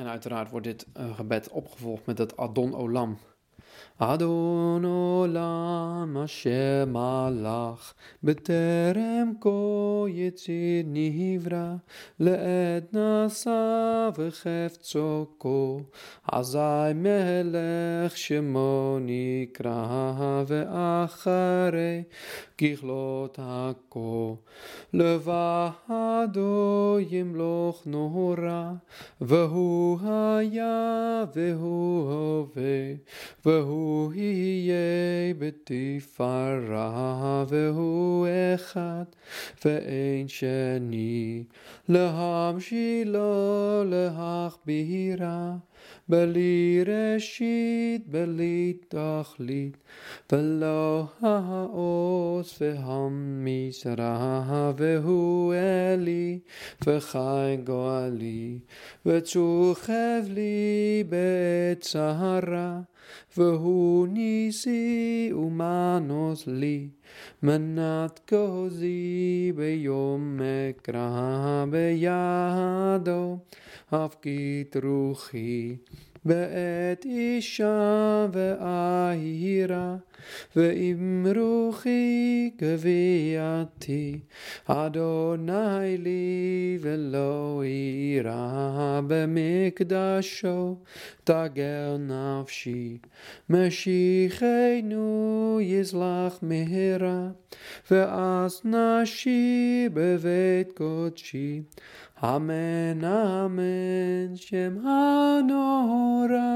En uiteraard wordt dit uh, gebed opgevolgd met het Adon Olam. אדון עולם אשר מלך בטרם כה יציר נברא לעת נשא וחפצו כה אזי מלך שמו נקרא ואחרי ככלות הכה. לבדו ימלוך נורא והוא היה והוא הווה והוא יהיה בתפארה, והוא אחד ואין שני, להמשילו להכבירה. בלי ראשית, בלי תכלית, ולא העוז והמשרה, והוא אלי, וחי גואלי, וצוכב לי בצרה, והוא ניסי ומנוס לי, מנת כוזי ביום אקרא בידו. הפקית רוחי בעת אישה ואהירה, ואם רוחי גבייתי, אדוני לי ולא אירא במקדשו, תגל נפשי, משיחנו יזלח מהרה, ואז נשי בבית קודשי. Amen, Amen, Shem Hanora.